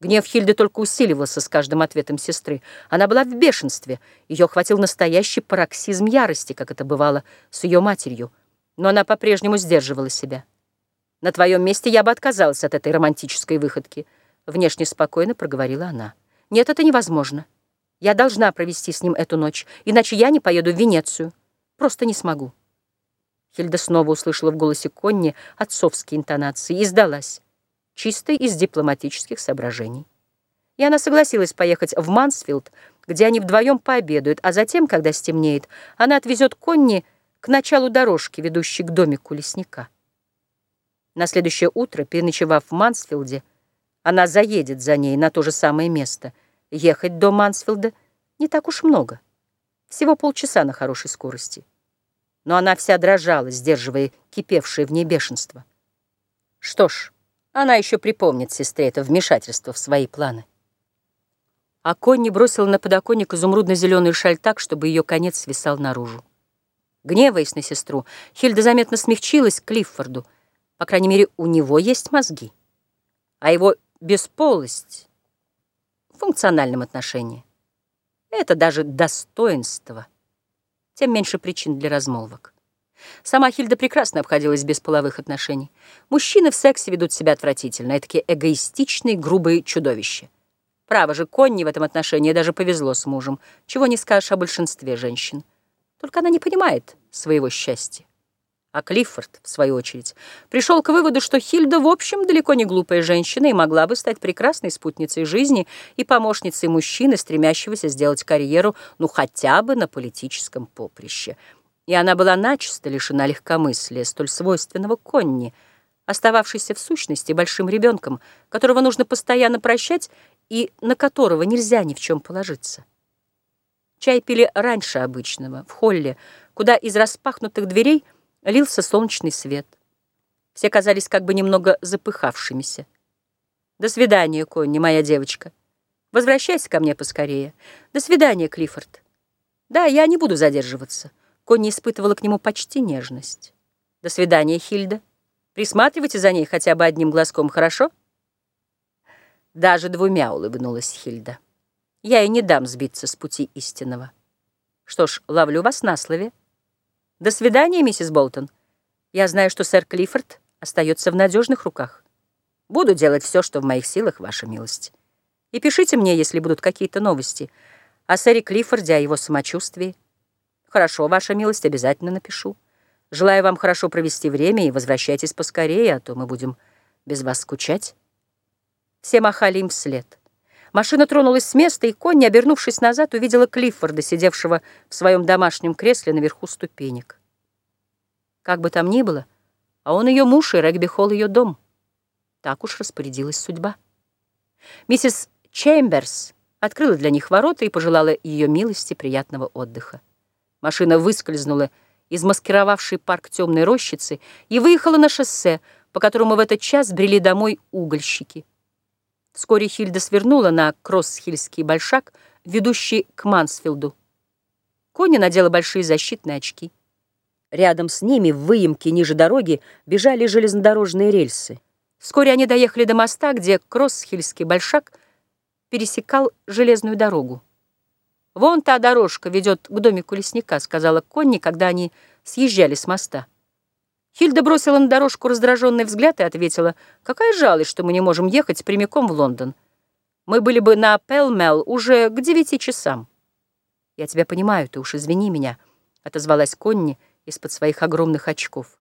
Гнев Хильды только усиливался с каждым ответом сестры. Она была в бешенстве. Ее охватил настоящий пароксизм ярости, как это бывало с ее матерью. Но она по-прежнему сдерживала себя. «На твоем месте я бы отказалась от этой романтической выходки», — внешне спокойно проговорила она. «Нет, это невозможно. Я должна провести с ним эту ночь, иначе я не поеду в Венецию. Просто не смогу». Хильда снова услышала в голосе Конни отцовские интонации и сдалась чисто из дипломатических соображений. И она согласилась поехать в Мансфилд, где они вдвоем пообедают, а затем, когда стемнеет, она отвезет Конни к началу дорожки, ведущей к домику лесника. На следующее утро, переночевав в Мансфилде, она заедет за ней на то же самое место. Ехать до Мансфилда не так уж много. Всего полчаса на хорошей скорости. Но она вся дрожала, сдерживая кипевшее в ней бешенство. Что ж, она еще припомнит сестре это вмешательство в свои планы. А Конни бросила на подоконник изумрудно-зеленый шаль так, чтобы ее конец свисал наружу. Гневаясь на сестру, Хильда заметно смягчилась к Клиффорду. По крайней мере, у него есть мозги. А его бесполость в функциональном отношении — это даже достоинство. Тем меньше причин для размолвок. Сама Хильда прекрасно обходилась без половых отношений. Мужчины в сексе ведут себя отвратительно, такие эгоистичные, грубые чудовища. Право же, Конни в этом отношении даже повезло с мужем, чего не скажешь о большинстве женщин. Только она не понимает своего счастья. А Клиффорд, в свою очередь, пришел к выводу, что Хильда, в общем, далеко не глупая женщина и могла бы стать прекрасной спутницей жизни и помощницей мужчины, стремящегося сделать карьеру, ну, хотя бы на политическом поприще — и она была начисто лишена легкомыслия, столь свойственного Конни, остававшейся в сущности большим ребенком, которого нужно постоянно прощать и на которого нельзя ни в чем положиться. Чай пили раньше обычного, в холле, куда из распахнутых дверей лился солнечный свет. Все казались как бы немного запыхавшимися. «До свидания, Конни, моя девочка. Возвращайся ко мне поскорее. До свидания, Клиффорд. Да, я не буду задерживаться». Конни испытывала к нему почти нежность. «До свидания, Хильда. Присматривайте за ней хотя бы одним глазком, хорошо?» Даже двумя улыбнулась Хильда. «Я и не дам сбиться с пути истинного. Что ж, ловлю вас на слове. До свидания, миссис Болтон. Я знаю, что сэр Клиффорд остается в надежных руках. Буду делать все, что в моих силах, ваша милость. И пишите мне, если будут какие-то новости о сэре Клиффорде, о его самочувствии. Хорошо, ваша милость, обязательно напишу. Желаю вам хорошо провести время и возвращайтесь поскорее, а то мы будем без вас скучать. Все махали им вслед. Машина тронулась с места, и Конни, обернувшись назад, увидела Клиффорда, сидевшего в своем домашнем кресле наверху ступенек. Как бы там ни было, а он ее муж, и регби-холл ее дом. Так уж распорядилась судьба. Миссис Чемберс открыла для них ворота и пожелала ее милости приятного отдыха. Машина выскользнула из маскировавшей парк темной рощицы и выехала на шоссе, по которому в этот час брели домой угольщики. Вскоре Хильда свернула на Кроссхильский большак, ведущий к Мансфилду. Коня надела большие защитные очки. Рядом с ними, в выемке ниже дороги, бежали железнодорожные рельсы. Вскоре они доехали до моста, где Кроссхильский большак пересекал железную дорогу. «Вон та дорожка ведет к домику лесника», — сказала Конни, когда они съезжали с моста. Хильда бросила на дорожку раздраженный взгляд и ответила, «Какая жалость, что мы не можем ехать прямиком в Лондон. Мы были бы на Пелмел уже к девяти часам». «Я тебя понимаю, ты уж извини меня», — отозвалась Конни из-под своих огромных очков.